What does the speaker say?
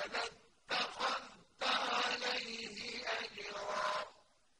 ولد